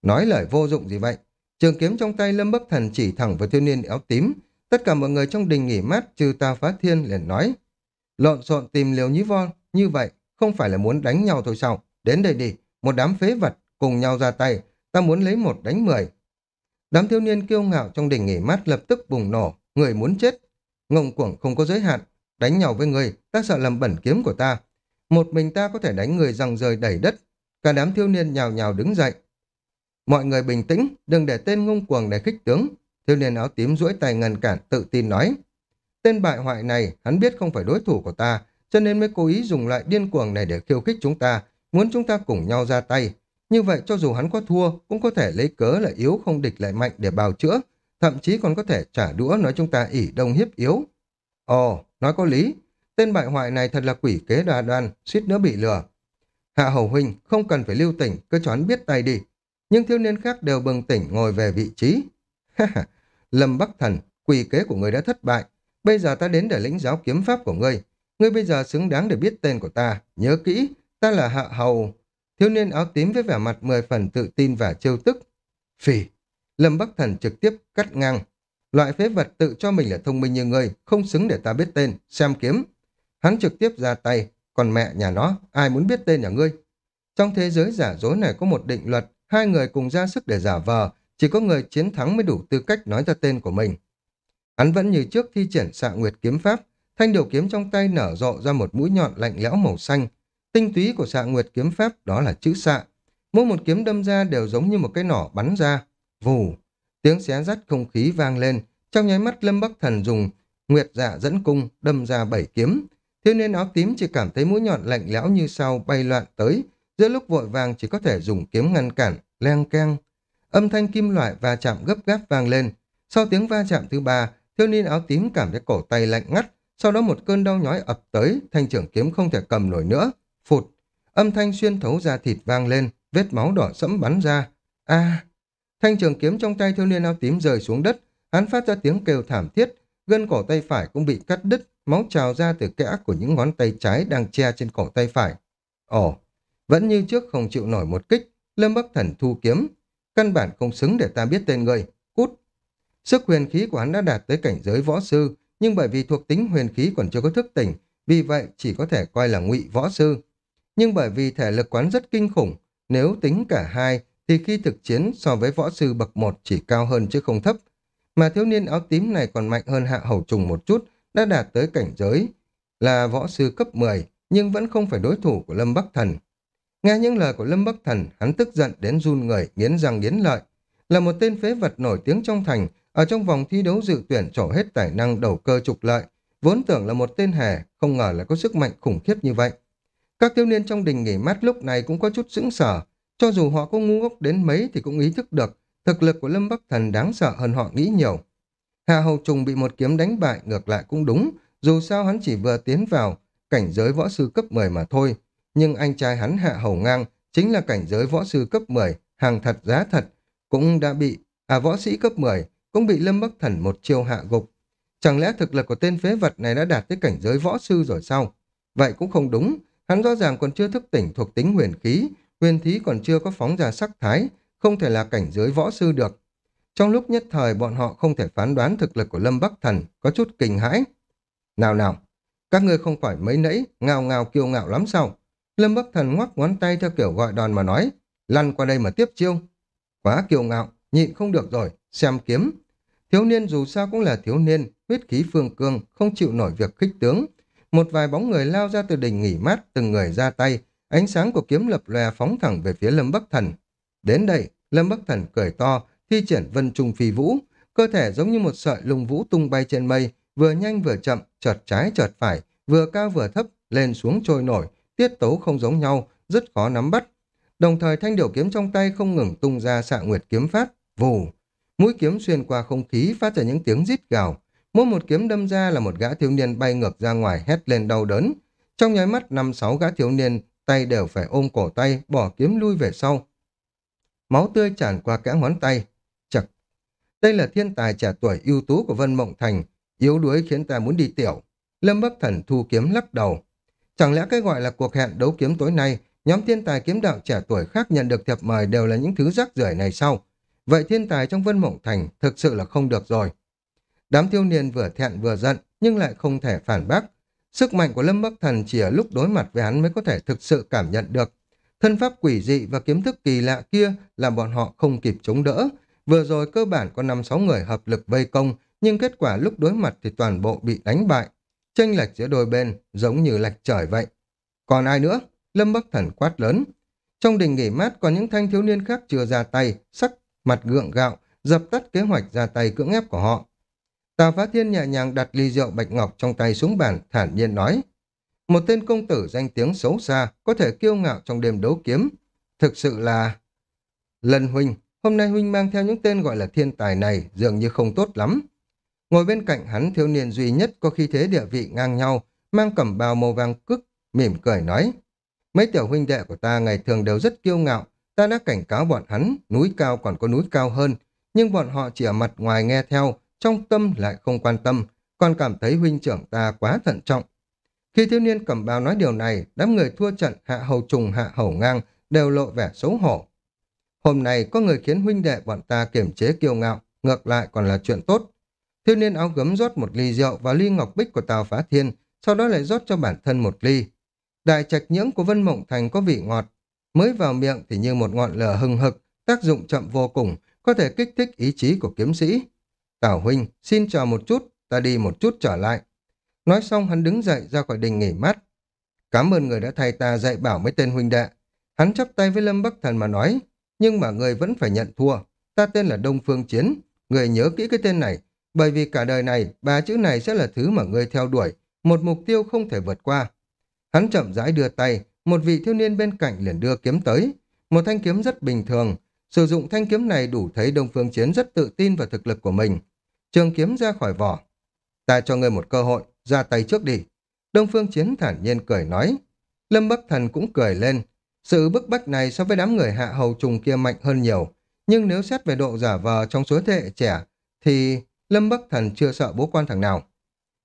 Nói lời vô dụng gì vậy? Trường kiếm trong tay Lâm Bắc Thần chỉ thẳng vào thiếu niên áo tím. Tất cả mọi người trong đình nghỉ mát trừ ta phá thiên liền nói. Lộn xộn tìm liều nhí vo như vậy không phải là muốn đánh nhau thôi sao? Đến đây đi, một đám phế vật cùng nhau ra tay, ta muốn lấy một đánh mười. Đám thiếu niên kiêu ngạo trong đình nghỉ mát lập tức bùng nổ, người muốn chết. Ngông cuồng không có giới hạn, đánh nhau với người, ta sợ làm bẩn kiếm của ta. Một mình ta có thể đánh người răng rời đẩy đất. Cả đám thiếu niên nhào nhào đứng dậy. Mọi người bình tĩnh, đừng để tên ngông cuồng để khích tướng. Thiếu niên áo tím duỗi tay ngăn cản, tự tin nói. Tên bại hoại này, hắn biết không phải đối thủ của ta, cho nên mới cố ý dùng lại điên cuồng này để khiêu khích chúng ta, muốn chúng ta cùng nhau ra tay. Như vậy cho dù hắn có thua, cũng có thể lấy cớ là yếu không địch lại mạnh để bào chữa, thậm chí còn có thể trả đũa nói chúng ta ỉ đông hiếp yếu. Ồ, nói có lý, tên bại hoại này thật là quỷ kế đa đoan, suýt nữa bị lừa. Hạ Hầu Huynh không cần phải lưu tỉnh, cứ cho hắn biết tay đi. Nhưng thiếu niên khác đều bừng tỉnh ngồi về vị trí. [LAUGHS] Lâm Bắc Thần, quỷ kế của ngươi đã thất bại. Bây giờ ta đến để lĩnh giáo kiếm pháp của ngươi. Ngươi bây giờ xứng đáng để biết tên của ta. Nhớ kỹ, ta là Hạ Hầu. Thiếu niên áo tím với vẻ mặt mười phần tự tin và trêu tức. Phỉ, Lâm Bắc Thần trực tiếp cắt ngang. Loại phế vật tự cho mình là thông minh như ngươi, không xứng để ta biết tên, xem kiếm. Hắn trực tiếp ra tay, còn mẹ nhà nó, ai muốn biết tên nhà ngươi? Trong thế giới giả dối này có một định luật, hai người cùng ra sức để giả vờ, chỉ có người chiến thắng mới đủ tư cách nói ra tên của mình. Hắn vẫn như trước thi triển xạ nguyệt kiếm pháp, thanh điều kiếm trong tay nở rộ ra một mũi nhọn lạnh lẽo màu xanh. Tinh túy của xạ nguyệt kiếm pháp đó là chữ xạ. Mỗi một kiếm đâm ra đều giống như một cái nỏ bắn ra. Vù, tiếng xé rắt không khí vang lên, trong nháy mắt Lâm Bắc Thần dùng nguyệt dạ dẫn cung đâm ra bảy kiếm. Thiếu niên áo tím chỉ cảm thấy mũi nhọn lạnh lẽo như sau bay loạn tới, giữa lúc vội vàng chỉ có thể dùng kiếm ngăn cản, leng keng. Âm thanh kim loại va chạm gấp gáp vang lên. Sau tiếng va chạm thứ ba, thiếu niên áo tím cảm thấy cổ tay lạnh ngắt, sau đó một cơn đau nhói ập tới, thanh trưởng kiếm không thể cầm nổi nữa. Phụt, âm thanh xuyên thấu ra thịt vang lên, vết máu đỏ sẫm bắn ra. A, thanh trường kiếm trong tay thiếu niên áo tím rơi xuống đất, hắn phát ra tiếng kêu thảm thiết, gân cổ tay phải cũng bị cắt đứt, máu trào ra từ kẽ của những ngón tay trái đang che trên cổ tay phải. Ồ, vẫn như trước không chịu nổi một kích, Lâm Bắc Thần thu kiếm. Căn bản không xứng để ta biết tên người. Cút. Sức huyền khí của hắn đã đạt tới cảnh giới võ sư, nhưng bởi vì thuộc tính huyền khí còn chưa có thức tỉnh, vì vậy chỉ có thể coi là ngụy võ sư. Nhưng bởi vì thể lực quán rất kinh khủng, nếu tính cả hai thì khi thực chiến so với võ sư bậc một chỉ cao hơn chứ không thấp. Mà thiếu niên áo tím này còn mạnh hơn hạ hầu trùng một chút, đã đạt tới cảnh giới là võ sư cấp 10, nhưng vẫn không phải đối thủ của Lâm Bắc Thần. Nghe những lời của Lâm Bắc Thần, hắn tức giận đến run người, nghiến răng nghiến lợi. Là một tên phế vật nổi tiếng trong thành, ở trong vòng thi đấu dự tuyển trổ hết tài năng đầu cơ trục lợi, vốn tưởng là một tên hề, không ngờ lại có sức mạnh khủng khiếp như vậy. Các thiếu niên trong đình nghỉ mát lúc này cũng có chút sững sờ, cho dù họ có ngu ngốc đến mấy thì cũng ý thức được thực lực của Lâm Bắc Thần đáng sợ hơn họ nghĩ nhiều. Hà Hầu Trùng bị một kiếm đánh bại ngược lại cũng đúng, dù sao hắn chỉ vừa tiến vào cảnh giới võ sư cấp 10 mà thôi, nhưng anh trai hắn Hạ Hầu Ngang chính là cảnh giới võ sư cấp 10, hàng thật giá thật, cũng đã bị, à võ sĩ cấp 10, cũng bị Lâm Bắc Thần một chiêu hạ gục. Chẳng lẽ thực lực của tên phế vật này đã đạt tới cảnh giới võ sư rồi sao? Vậy cũng không đúng, hắn rõ ràng còn chưa thức tỉnh thuộc tính huyền khí, huyền thí còn chưa có phóng ra sắc thái, không thể là cảnh giới võ sư được. Trong lúc nhất thời bọn họ không thể phán đoán thực lực của Lâm Bắc Thần, có chút kinh hãi. Nào nào, các ngươi không phải mấy nãy, ngào ngào kiêu ngạo lắm sao? Lâm Bắc Thần ngoắc ngón tay theo kiểu gọi đòn mà nói, lăn qua đây mà tiếp chiêu. Quá kiêu ngạo, nhịn không được rồi, xem kiếm. Thiếu niên dù sao cũng là thiếu niên, huyết khí phương cương, không chịu nổi việc khích tướng. một vài bóng người lao ra từ đỉnh nghỉ mát, từng người ra tay, ánh sáng của kiếm lập lòe phóng thẳng về phía Lâm Bắc Thần. Đến đây, Lâm Bắc Thần cười to, thi triển vân trung phi vũ, cơ thể giống như một sợi lùng vũ tung bay trên mây, vừa nhanh vừa chậm, chợt trái chợt phải, vừa cao vừa thấp, lên xuống trôi nổi, tiết tấu không giống nhau, rất khó nắm bắt. Đồng thời thanh điểu kiếm trong tay không ngừng tung ra xạ nguyệt kiếm phát, vù. Mũi kiếm xuyên qua không khí phát ra những tiếng rít gào. Mỗi một kiếm đâm ra là một gã thiếu niên bay ngược ra ngoài hét lên đau đớn. Trong nháy mắt năm sáu gã thiếu niên tay đều phải ôm cổ tay, bỏ kiếm lui về sau. Máu tươi tràn qua kẽ ngón tay. Chật. Đây là thiên tài trẻ tuổi ưu tú của Vân Mộng Thành, yếu đuối khiến ta muốn đi tiểu. Lâm Bắc Thần thu kiếm lắc đầu. Chẳng lẽ cái gọi là cuộc hẹn đấu kiếm tối nay, nhóm thiên tài kiếm đạo trẻ tuổi khác nhận được thiệp mời đều là những thứ rác rưởi này sau? Vậy thiên tài trong Vân Mộng Thành thực sự là không được rồi. Đám thiếu niên vừa thẹn vừa giận, nhưng lại không thể phản bác. Sức mạnh của Lâm Bắc Thần chỉ ở lúc đối mặt với hắn mới có thể thực sự cảm nhận được. Thân pháp quỷ dị và kiếm thức kỳ lạ kia làm bọn họ không kịp chống đỡ. Vừa rồi cơ bản có 5-6 người hợp lực vây công, nhưng kết quả lúc đối mặt thì toàn bộ bị đánh bại. Tranh lệch giữa đôi bên giống như lệch trời vậy. Còn ai nữa? Lâm Bắc Thần quát lớn. Trong đình nghỉ mát còn những thanh thiếu niên khác chưa ra tay, sắc mặt gượng gạo, dập tắt kế hoạch ra tay cưỡng ép của họ. tà Phá Thiên nhẹ nhàng đặt ly rượu bạch ngọc trong tay xuống bàn, thản nhiên nói. Một tên công tử danh tiếng xấu xa, có thể kiêu ngạo trong đêm đấu kiếm. Thực sự là... Lần huynh, hôm nay huynh mang theo những tên gọi là thiên tài này dường như không tốt lắm. Ngồi bên cạnh hắn thiếu niên duy nhất có khi thế địa vị ngang nhau, mang cẩm bào màu vàng cức, mỉm cười nói. Mấy tiểu huynh đệ của ta ngày thường đều rất kiêu ngạo, ta đã cảnh cáo bọn hắn, núi cao còn có núi cao hơn, nhưng bọn họ chỉ ở mặt ngoài nghe theo, trong tâm lại không quan tâm, còn cảm thấy huynh trưởng ta quá thận trọng. Khi thiếu niên cẩm bào nói điều này, đám người thua trận hạ hầu trùng hạ hầu ngang đều lộ vẻ xấu hổ. Hôm nay có người khiến huynh đệ bọn ta kiềm chế kiêu ngạo, ngược lại còn là chuyện tốt. Thiếu niên áo gấm rót một ly rượu vào ly ngọc bích của Tào Phá Thiên, sau đó lại rót cho bản thân một ly. Đại trạch nhưỡng của Vân Mộng Thành có vị ngọt, mới vào miệng thì như một ngọn lửa hừng hực, tác dụng chậm vô cùng, có thể kích thích ý chí của kiếm sĩ. Tào huynh, xin chờ một chút, ta đi một chút trở lại. Nói xong hắn đứng dậy ra khỏi đình nghỉ mát. Cảm ơn người đã thay ta dạy bảo mấy tên huynh đệ. Hắn chắp tay với Lâm Bắc Thần mà nói, nhưng mà người vẫn phải nhận thua. Ta tên là Đông Phương Chiến, người nhớ kỹ cái tên này, bởi vì cả đời này, ba chữ này sẽ là thứ mà ngươi theo đuổi, một mục tiêu không thể vượt qua. Hắn chậm rãi đưa tay, một vị thiếu niên bên cạnh liền đưa kiếm tới. Một thanh kiếm rất bình thường, sử dụng thanh kiếm này đủ thấy Đông Phương Chiến rất tự tin vào thực lực của mình. Trường kiếm ra khỏi vỏ. Ta cho ngươi một cơ hội, ra tay trước đi. Đông Phương Chiến thản nhiên cười nói. Lâm Bắc Thần cũng cười lên. Sự bức bách này so với đám người hạ hầu trùng kia mạnh hơn nhiều. Nhưng nếu xét về độ giả vờ trong số thế hệ trẻ, thì Lâm Bắc Thần chưa sợ bố quan thằng nào.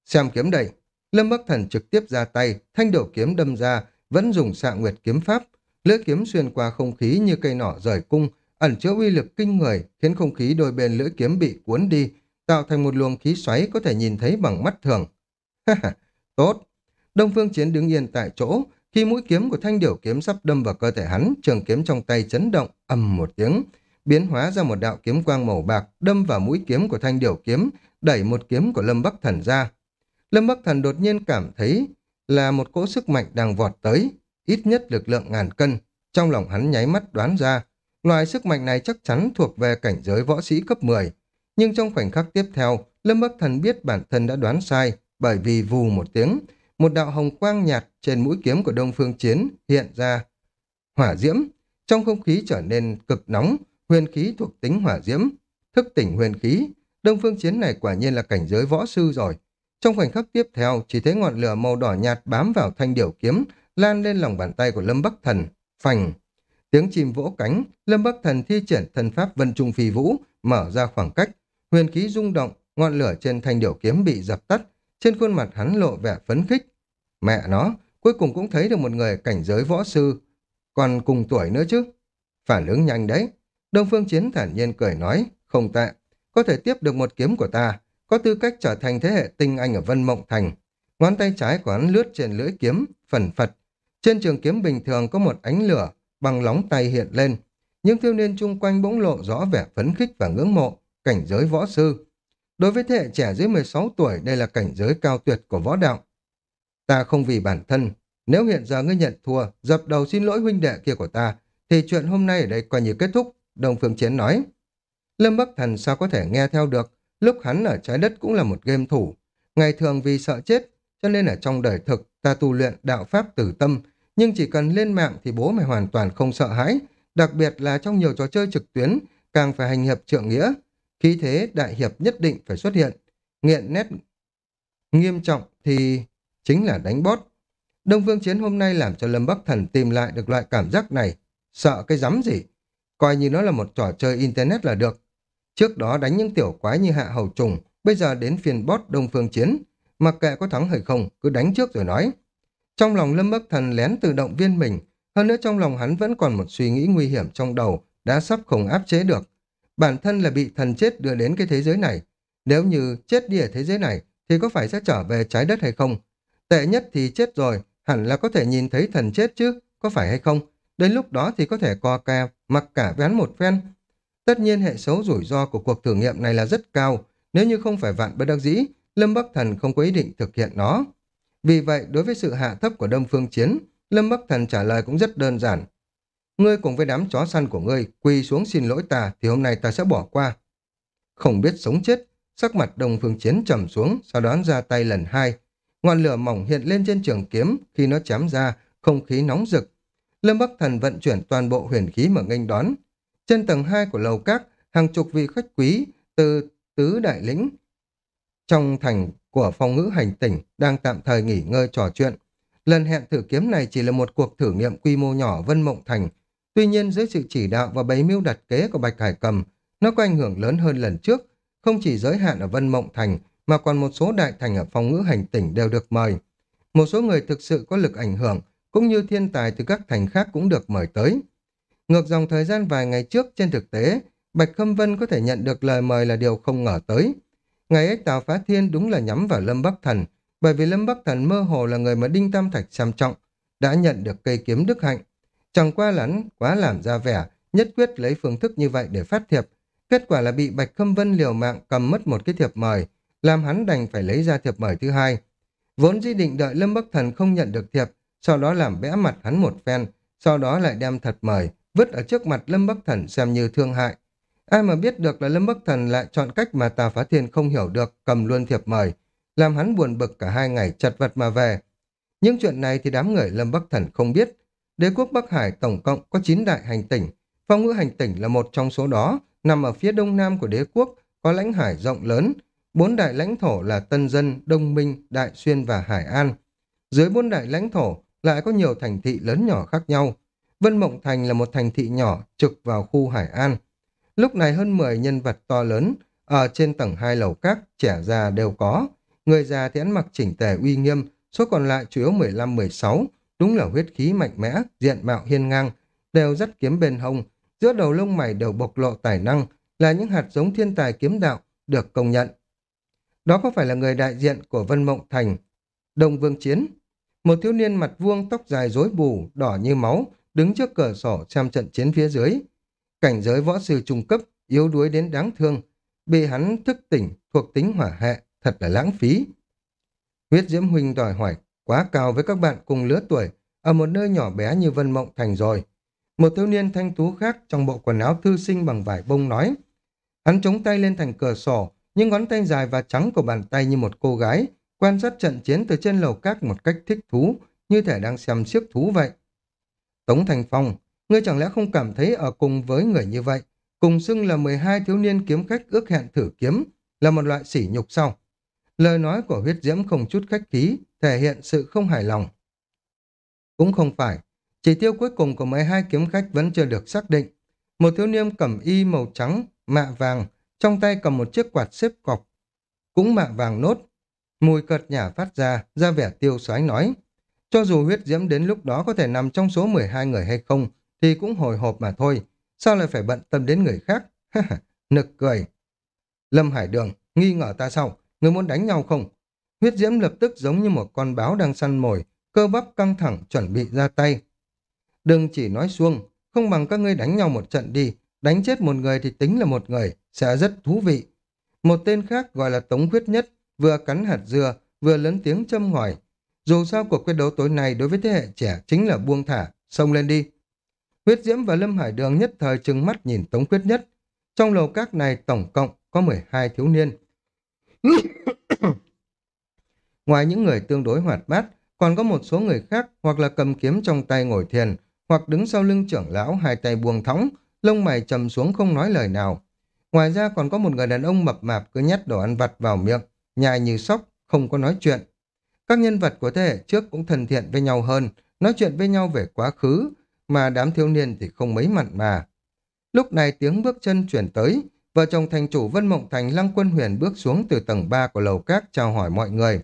Xem kiếm đây. Lâm Bắc Thần trực tiếp ra tay, thanh đổ kiếm đâm ra, vẫn dùng xạ nguyệt kiếm pháp. Lưỡi kiếm xuyên qua không khí như cây nỏ rời cung, ẩn chứa uy lực kinh người, khiến không khí đôi bên lưỡi kiếm bị cuốn đi, tạo thành một luồng khí xoáy có thể nhìn thấy bằng mắt thường. [LAUGHS] Ha ha, tốt. Đông Phương Chiến đứng yên tại chỗ, khi mũi kiếm của thanh điểu kiếm sắp đâm vào cơ thể hắn, trường kiếm trong tay chấn động, ầm một tiếng, biến hóa ra một đạo kiếm quang màu bạc, đâm vào mũi kiếm của thanh điểu kiếm, đẩy một kiếm của Lâm Bắc Thần ra. Lâm Bắc Thần đột nhiên cảm thấy là một cỗ sức mạnh đang vọt tới, ít nhất lực lượng ngàn cân. Trong lòng hắn nháy mắt đoán ra, loại sức mạnh này chắc chắn thuộc về cảnh giới võ sĩ cấp 10. Nhưng trong khoảnh khắc tiếp theo, Lâm Bắc Thần biết bản thân đã đoán sai, bởi vì vù một tiếng, một đạo hồng quang nhạt trên mũi kiếm của Đông Phương Chiến hiện ra. Hỏa diễm, trong không khí trở nên cực nóng, huyền khí thuộc tính hỏa diễm, thức tỉnh huyền khí. Đông Phương Chiến này quả nhiên là cảnh giới võ sư rồi. Trong khoảnh khắc tiếp theo, chỉ thấy ngọn lửa màu đỏ nhạt bám vào thanh điểu kiếm, lan lên lòng bàn tay của Lâm Bắc Thần. Phành! Tiếng chim vỗ cánh, Lâm Bắc Thần thi triển thần pháp Vân Trung Phi Vũ, mở ra khoảng cách. Huyền khí rung động, ngọn lửa trên thanh điểu kiếm bị dập tắt, trên khuôn mặt hắn lộ vẻ phấn khích. Mẹ nó, cuối cùng cũng thấy được một người cảnh giới võ sư, còn cùng tuổi nữa chứ. Phản ứng nhanh đấy. Đông Phương Chiến thản nhiên cười nói, không tệ, có thể tiếp được một kiếm của ta, có tư cách trở thành thế hệ tinh anh ở Vân Mộng Thành. Ngón tay trái của hắn lướt trên lưỡi kiếm, phần phật. Trên trường kiếm bình thường có một ánh lửa, bằng lóng tay hiện lên. Những thiếu niên chung quanh bỗng lộ rõ vẻ phấn khích và ngưỡng mộ, cảnh giới võ sư. Đối với thế hệ trẻ dưới 16 tuổi, đây là cảnh giới cao tuyệt của võ đạo. Ta không vì bản thân. Nếu hiện giờ ngươi nhận thua, dập đầu xin lỗi huynh đệ kia của ta, thì chuyện hôm nay ở đây coi như kết thúc, Đông Phương Chiến nói. Lâm Bắc Thần sao có thể nghe theo được, lúc hắn ở trái đất cũng là một game thủ. Ngày thường vì sợ chết, cho nên ở trong đời thực ta tu luyện đạo pháp tử tâm, nhưng chỉ cần lên mạng thì bố mày hoàn toàn không sợ hãi, đặc biệt là trong nhiều trò chơi trực tuyến, càng phải hành hiệp trượng nghĩa. Khí thế đại hiệp nhất định phải xuất hiện. Nghiện nét nghiêm trọng thì chính là đánh bót. Đông Phương Chiến hôm nay làm cho Lâm Bắc Thần tìm lại được loại cảm giác này. Sợ cái rắm gì? Coi như nó là một trò chơi Internet là được. Trước đó đánh những tiểu quái như hạ hầu trùng, bây giờ đến phiên bot Đông Phương Chiến. Mặc kệ có thắng hay không, cứ đánh trước rồi nói. Trong lòng Lâm Bắc Thần lén tự động viên mình, hơn nữa trong lòng hắn vẫn còn một suy nghĩ nguy hiểm trong đầu, đã sắp không áp chế được. Bản thân là bị thần chết đưa đến cái thế giới này. Nếu như chết đi ở thế giới này, thì có phải sẽ trở về trái đất hay không? Tệ nhất thì chết rồi, hẳn là có thể nhìn thấy thần chết chứ, có phải hay không? Đến lúc đó thì có thể co ca, mặc cả ván một phen. Tất nhiên hệ số rủi ro của cuộc thử nghiệm này là rất cao, nếu như không phải vạn bất đắc dĩ, Lâm Bắc Thần không có ý định thực hiện nó. Vì vậy, đối với sự hạ thấp của Đông Phương Chiến, Lâm Bắc Thần trả lời cũng rất đơn giản. Ngươi cùng với đám chó săn của ngươi quỳ xuống xin lỗi ta thì hôm nay ta sẽ bỏ qua. Không biết sống chết, sắc mặt Đông Phương Chiến trầm xuống, sau đó ra tay lần hai. Ngọn lửa mỏng hiện lên trên trường kiếm, khi nó chém ra, không khí nóng rực. Lâm Bắc Thần vận chuyển toàn bộ huyền khí mà nghênh đón. Trên tầng 2 của lầu các, hàng chục vị khách quý từ tứ đại lĩnh trong thành của phong ngữ hành tỉnh đang tạm thời nghỉ ngơi trò chuyện. Lần hẹn thử kiếm này chỉ là một cuộc thử nghiệm quy mô nhỏ Vân Mộng Thành. Tuy nhiên dưới sự chỉ đạo và bấy mưu đặt kế của Bạch Hải Cầm, nó có ảnh hưởng lớn hơn lần trước, không chỉ giới hạn ở Vân Mộng Thành mà còn một số đại thành ở phong ngữ hành tỉnh đều được mời. Một số người thực sự có lực ảnh hưởng, cũng như thiên tài từ các thành khác cũng được mời tới. Ngược dòng thời gian vài ngày trước trên thực tế, Bạch Khâm Vân có thể nhận được lời mời là điều không ngờ tới. Ngày ấy Tào Phá Thiên đúng là nhắm vào Lâm Bắc Thần, bởi vì Lâm Bắc Thần mơ hồ là người mà Đinh Tam Thạch xem trọng, đã nhận được cây kiếm đức hạnh. Chẳng qua lắn quá làm ra vẻ, nhất quyết lấy phương thức như vậy để phát thiệp. Kết quả là bị Bạch Khâm Vân liều mạng cầm mất một cái thiệp mời, làm hắn đành phải lấy ra thiệp mời thứ hai. Vốn di định đợi Lâm Bắc Thần không nhận được thiệp, sau đó làm bẽ mặt hắn một phen, sau đó lại đem thật mời, vứt ở trước mặt Lâm Bắc Thần xem như thương hại. Ai mà biết được là Lâm Bắc Thần lại chọn cách mà tà Phá Thiên không hiểu được, cầm luôn thiệp mời, làm hắn buồn bực cả hai ngày chật vật mà về. Những chuyện này thì đám người Lâm Bắc Thần không biết. Đế quốc Bắc Hải tổng cộng có 9 đại hành tỉnh, phong ngữ hành tỉnh là một trong số đó, nằm ở phía đông nam của đế quốc, có lãnh hải rộng lớn. Bốn đại lãnh thổ là Tân Dân, Đông Minh, Đại Xuyên và Hải An. Dưới bốn đại lãnh thổ lại có nhiều thành thị lớn nhỏ khác nhau. Vân Mộng Thành là một thành thị nhỏ trực vào khu Hải An. Lúc này hơn 10 nhân vật to lớn, ở trên tầng hai lầu các, trẻ già đều có. Người già thì ăn mặc chỉnh tề uy nghiêm, số còn lại chủ yếu 15-16, đúng là huyết khí mạnh mẽ, diện mạo hiên ngang, đều dắt kiếm bên hông, giữa đầu lông mày đều bộc lộ tài năng, là những hạt giống thiên tài kiếm đạo, được công nhận. Đó có phải là người đại diện của Vân Mộng Thành, Đông Vương Chiến? Một thiếu niên mặt vuông tóc dài rối bù, đỏ như máu, đứng trước cửa sổ xem trận chiến phía dưới. Cảnh giới võ sư trung cấp, yếu đuối đến đáng thương, bị hắn thức tỉnh thuộc tính hỏa hệ, thật là lãng phí. Huyết Diễm Huynh đòi hỏi quá cao với các bạn cùng lứa tuổi, ở một nơi nhỏ bé như Vân Mộng Thành rồi. Một thiếu niên thanh tú khác trong bộ quần áo thư sinh bằng vải bông nói. Hắn chống tay lên thành cửa sổ, nhưng ngón tay dài và trắng của bàn tay như một cô gái, quan sát trận chiến từ trên lầu các một cách thích thú, như thể đang xem siếc thú vậy. Tống Thành Phong, ngươi chẳng lẽ không cảm thấy ở cùng với người như vậy, cùng xưng là 12 thiếu niên kiếm khách ước hẹn thử kiếm, là một loại sỉ nhục sau. Lời nói của huyết diễm không chút khách khí, thể hiện sự không hài lòng. Cũng không phải, chỉ tiêu cuối cùng của 12 kiếm khách vẫn chưa được xác định. Một thiếu niên cầm y màu trắng, mạ vàng, trong tay cầm một chiếc quạt xếp cọc, cũng mạ vàng nốt. Mùi cợt nhả phát ra, ra vẻ tiêu xoáy nói. Cho dù huyết diễm đến lúc đó có thể nằm trong số 12 người hay không, thì cũng hồi hộp mà thôi. Sao lại phải bận tâm đến người khác? [LAUGHS] Nực cười. Lâm Hải Đường, nghi ngờ ta sao? Người muốn đánh nhau không? Huyết diễm lập tức giống như một con báo đang săn mồi, cơ bắp căng thẳng chuẩn bị ra tay. Đừng chỉ nói xuông, không bằng các ngươi đánh nhau một trận đi, đánh chết một người thì tính là một người, sẽ rất thú vị. Một tên khác gọi là Tống Huyết Nhất, vừa cắn hạt dưa, vừa lớn tiếng châm ngòi. Dù sao cuộc quyết đấu tối nay đối với thế hệ trẻ chính là buông thả, xông lên đi. Huyết Diễm và Lâm Hải Đường nhất thời trừng mắt nhìn Tống Quyết Nhất. Trong lầu các này tổng cộng có 12 thiếu niên. [COUGHS] Ngoài những người tương đối hoạt bát, còn có một số người khác hoặc là cầm kiếm trong tay ngồi thiền, hoặc đứng sau lưng trưởng lão hai tay buông thõng, lông mày trầm xuống không nói lời nào. Ngoài ra còn có một người đàn ông mập mạp cứ nhét đồ ăn vặt vào miệng, nhai như sóc, không có nói chuyện. Các nhân vật của thế hệ trước cũng thân thiện với nhau hơn, nói chuyện với nhau về quá khứ, mà đám thiếu niên thì không mấy mặn mà. Lúc này tiếng bước chân chuyển tới, vợ chồng thành chủ Vân Mộng Thành Lăng Quân Huyền bước xuống từ tầng 3 của lầu cát chào hỏi mọi người.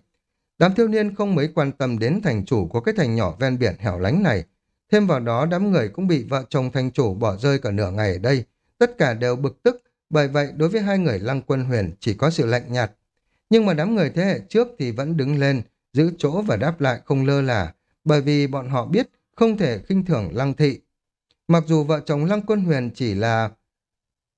Đám thiếu niên không mấy quan tâm đến thành chủ của cái thành nhỏ ven biển hẻo lánh này. Thêm vào đó đám người cũng bị vợ chồng thành chủ bỏ rơi cả nửa ngày ở đây. Tất cả đều bực tức, bởi vậy đối với hai người Lăng Quân Huyền chỉ có sự lạnh nhạt. Nhưng mà đám người thế hệ trước thì vẫn đứng lên, giữ chỗ và đáp lại không lơ là, bởi vì bọn họ biết không thể khinh thường Lăng Thị. Mặc dù vợ chồng Lăng Quân Huyền chỉ là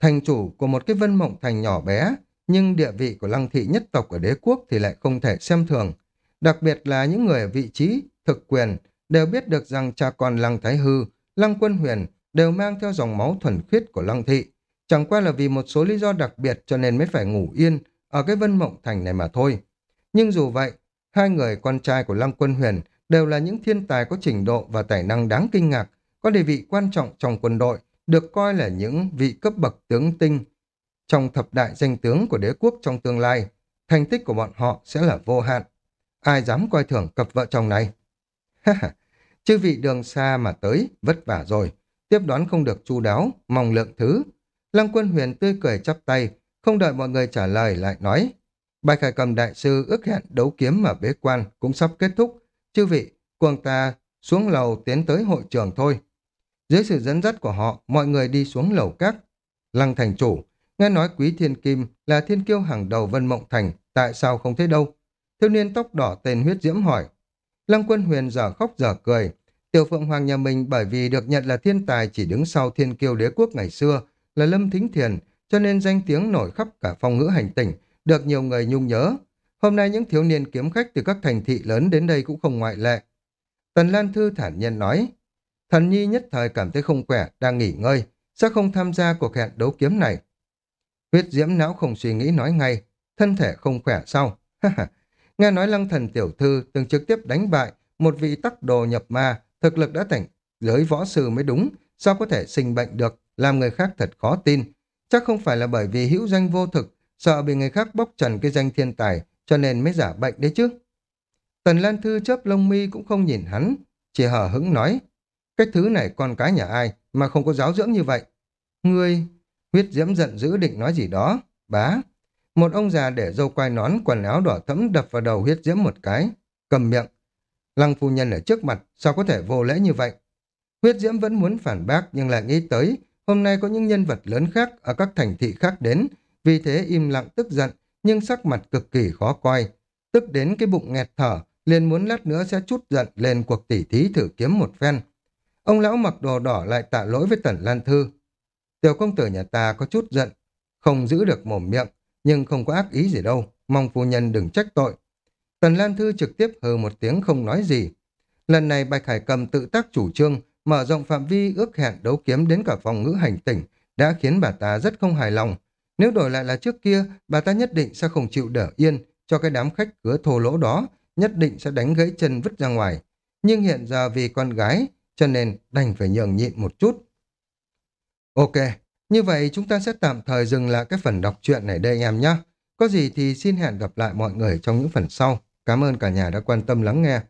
thành chủ của một cái vân mộng thành nhỏ bé, nhưng địa vị của Lăng Thị nhất tộc ở đế quốc thì lại không thể xem thường. Đặc biệt là những người ở vị trí, thực quyền, đều biết được rằng cha con Lăng Thái Hư, Lăng Quân Huyền đều mang theo dòng máu thuần khiết của Lăng Thị. Chẳng qua là vì một số lý do đặc biệt cho nên mới phải ngủ yên ở cái vân mộng thành này mà thôi. Nhưng dù vậy, hai người con trai của Lăng Quân Huyền đều là những thiên tài có trình độ và tài năng đáng kinh ngạc, có địa vị quan trọng trong quân đội, được coi là những vị cấp bậc tướng tinh trong thập đại danh tướng của đế quốc trong tương lai. Thành tích của bọn họ sẽ là vô hạn. Ai dám coi thường cặp vợ chồng này? Chư vị đường xa mà tới, vất vả rồi. Tiếp đón không được chu đáo, mong lượng thứ. Lăng quân huyền tươi cười chắp tay, không đợi mọi người trả lời lại nói. Bài khải cầm đại sư ước hẹn đấu kiếm ở bế quan cũng sắp kết thúc. Chư vị, cuồng ta xuống lầu tiến tới hội trường thôi. Dưới sự dẫn dắt của họ, mọi người đi xuống lầu các. Lăng thành chủ, nghe nói quý thiên kim là thiên kiêu hàng đầu Vân Mộng Thành, tại sao không thấy đâu? Thiếu niên tóc đỏ tên huyết diễm hỏi. Lăng quân huyền giờ khóc giờ cười. Tiểu Phượng Hoàng nhà mình bởi vì được nhận là thiên tài chỉ đứng sau thiên kiêu đế quốc ngày xưa, là Lâm Thính Thiền, cho nên danh tiếng nổi khắp cả phong ngữ hành tỉnh, được nhiều người nhung nhớ. Hôm nay những thiếu niên kiếm khách từ các thành thị lớn đến đây cũng không ngoại lệ. Tần Lan Thư thản nhiên nói, thần nhi nhất thời cảm thấy không khỏe, đang nghỉ ngơi, sẽ không tham gia cuộc hẹn đấu kiếm này. Huyết diễm não không suy nghĩ nói ngay, thân thể không khỏe sao? [LAUGHS] Nghe nói lăng thần tiểu thư từng trực tiếp đánh bại một vị tắc đồ nhập ma, thực lực đã thành giới võ sư mới đúng, sao có thể sinh bệnh được, làm người khác thật khó tin. Chắc không phải là bởi vì hữu danh vô thực, sợ bị người khác bóc trần cái danh thiên tài, cho nên mới giả bệnh đấy chứ. Tần Lan Thư chớp lông mi cũng không nhìn hắn, chỉ hở hững nói, cái thứ này con cái nhà ai mà không có giáo dưỡng như vậy. Ngươi, huyết diễm giận dữ định nói gì đó, bá. Một ông già để dâu quai nón quần áo đỏ thẫm đập vào đầu huyết diễm một cái, cầm miệng. Lăng phu nhân ở trước mặt, sao có thể vô lễ như vậy? Huyết diễm vẫn muốn phản bác nhưng lại nghĩ tới, hôm nay có những nhân vật lớn khác ở các thành thị khác đến, vì thế im lặng tức giận, nhưng sắc mặt cực kỳ khó coi. Tức đến cái bụng nghẹt thở, liền muốn lát nữa sẽ chút giận lên cuộc tỉ thí thử kiếm một phen. Ông lão mặc đồ đỏ lại tạ lỗi với Tần Lan Thư. Tiểu công tử nhà ta có chút giận, không giữ được mồm miệng, nhưng không có ác ý gì đâu, mong phu nhân đừng trách tội. Tần Lan Thư trực tiếp hừ một tiếng không nói gì. Lần này Bạch Hải Cầm tự tác chủ trương, mở rộng phạm vi ước hẹn đấu kiếm đến cả phòng ngữ hành tỉnh, đã khiến bà ta rất không hài lòng. Nếu đổi lại là trước kia, bà ta nhất định sẽ không chịu đỡ yên cho cái đám khách cửa thô lỗ đó, nhất định sẽ đánh gãy chân vứt ra ngoài. Nhưng hiện giờ vì con gái, cho nên đành phải nhường nhịn một chút. Ok, như vậy chúng ta sẽ tạm thời dừng lại cái phần đọc truyện này đây anh em nhé. Có gì thì xin hẹn gặp lại mọi người trong những phần sau. Cảm ơn cả nhà đã quan tâm lắng nghe.